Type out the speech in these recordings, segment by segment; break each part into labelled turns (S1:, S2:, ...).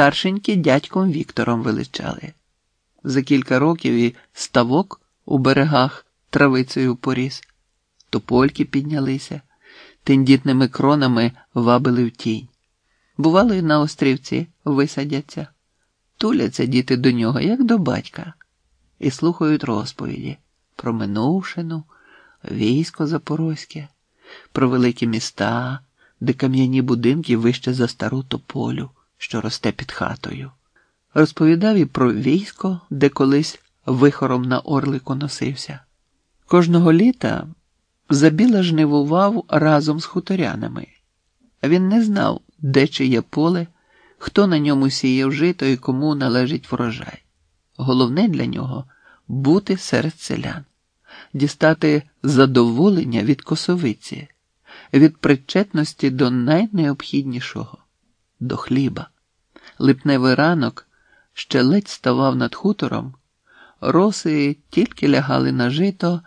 S1: старшенькі дядьком Віктором величали. За кілька років і ставок у берегах травицею поріс, топольки піднялися, тендітними кронами вабили в тінь. Бувало, і на острівці висадяться, туляться діти до нього, як до батька, і слухають розповіді про минувшину, військо запорозьке, про великі міста, де кам'яні будинки вище за стару тополю, що росте під хатою. Розповідав і про військо, де колись вихором на орлику носився. Кожного літа Забіла жнивував разом з хуторянами. Він не знав, де чиє поле, хто на ньому сіяв жито і кому належить врожай. Головне для нього бути серед селян, дістати задоволення від косовиці, від причетності до найнеобхіднішого до хліба. Липневий ранок ще ледь ставав над хутором, роси тільки лягали на жито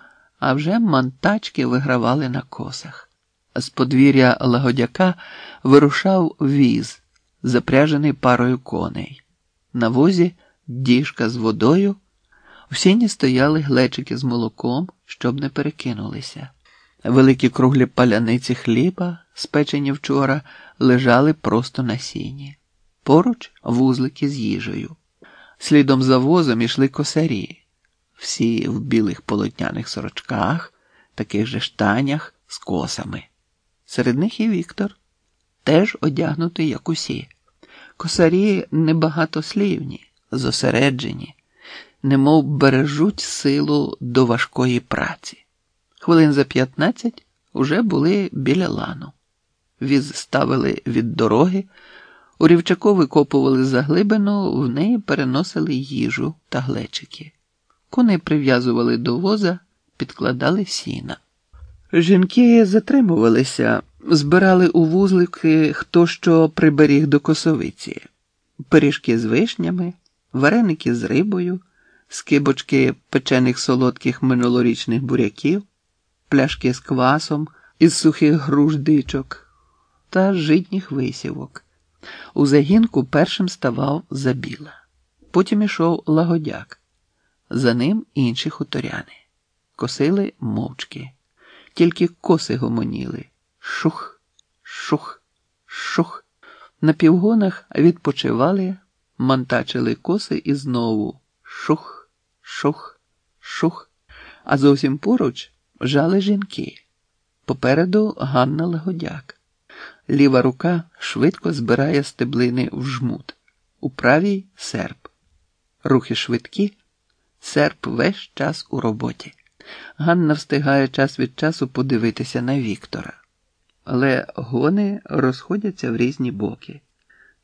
S1: а вже мантачки вигравали на косах. З подвір'я лагодяка вирушав віз, запряжений парою коней. На возі діжка з водою, в сіні стояли глечики з молоком, щоб не перекинулися. Великі круглі паляниці хліба, спечені вчора, лежали просто на сіні. Поруч вузлики з їжею. Слідом за возом ішли косарі всі в білих полотняних сорочках, таких же штанях з косами. Серед них і Віктор, теж одягнутий, як усі. Косарі небагатослівні, зосереджені, немов бережуть силу до важкої праці. Хвилин за п'ятнадцять уже були біля лану. Віз ставили від дороги, у рівчаку викопували заглибину, в неї переносили їжу та глечики. Коней прив'язували до воза, підкладали сіна. Жінки затримувалися, збирали у вузлики хто що приберіг до косовиці, пиріжки з вишнями, вареники з рибою, скибочки печених солодких минулорічних буряків, пляшки з квасом із сухих груждичок та житніх висівок. У загінку першим ставав забіла. Потім ішов лагодяк за ним інші хуторяни. Косили мовчки, тільки коси гомоніли. Шух, шух, шух. На півгонах відпочивали, мантачили коси і знову шух, шух, шух. А зовсім поруч жали жінки. Попереду Ганна Лагодяк. Ліва рука швидко збирає стеблини в жмут, у правій серп. Рухи швидкі. Серп весь час у роботі. Ганна встигає час від часу подивитися на Віктора. Але гони розходяться в різні боки,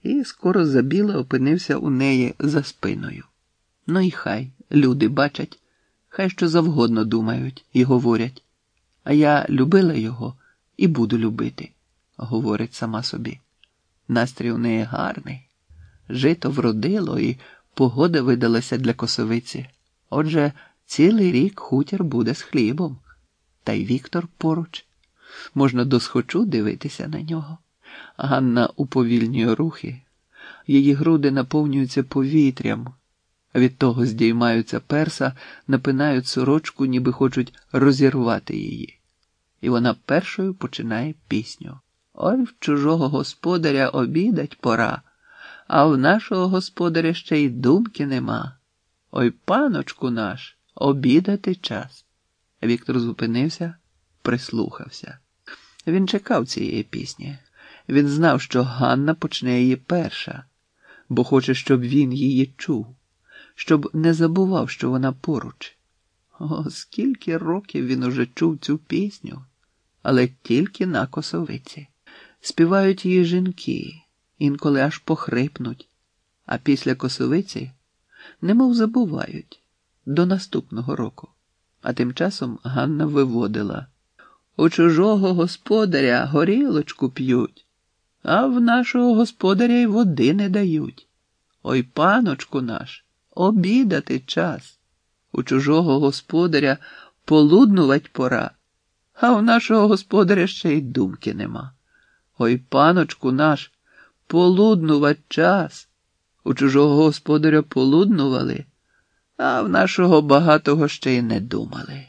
S1: і скоро забіла опинився у неї за спиною. Ну і хай люди бачать, хай що завгодно думають і говорять. А я любила його і буду любити, говорить сама собі. Настрій у неї гарний. Жито вродило, і погода видалася для косовиці. Отже, цілий рік хутір буде з хлібом, та й Віктор поруч. Можна досхочу дивитися на нього. Ганна уповільнює рухи, її груди наповнюються повітрям, від того здіймаються перса, напинають сорочку, ніби хочуть розірвати її. І вона першою починає пісню. Ой в чужого господаря обідать пора, а в нашого господаря ще й думки нема. Ой, паночку наш, обідати час. Віктор зупинився, прислухався. Він чекав цієї пісні. Він знав, що Ганна почне її перша, бо хоче, щоб він її чув, щоб не забував, що вона поруч. О, скільки років він уже чув цю пісню, але тільки на косовиці. Співають її жінки, інколи аж похрипнуть, а після косовиці немов забувають до наступного року. А тим часом Ганна виводила у чужого господаря горілочку п'ють, а в нашого господаря й води не дають. Ой, паночку наш, обідати час. У чужого господаря полуднувать пора, а в нашого господаря ще й думки нема. Ой, паночку наш, полуднувать час. у чужого господаря полуднували, а в нашого багатого ще й не думали.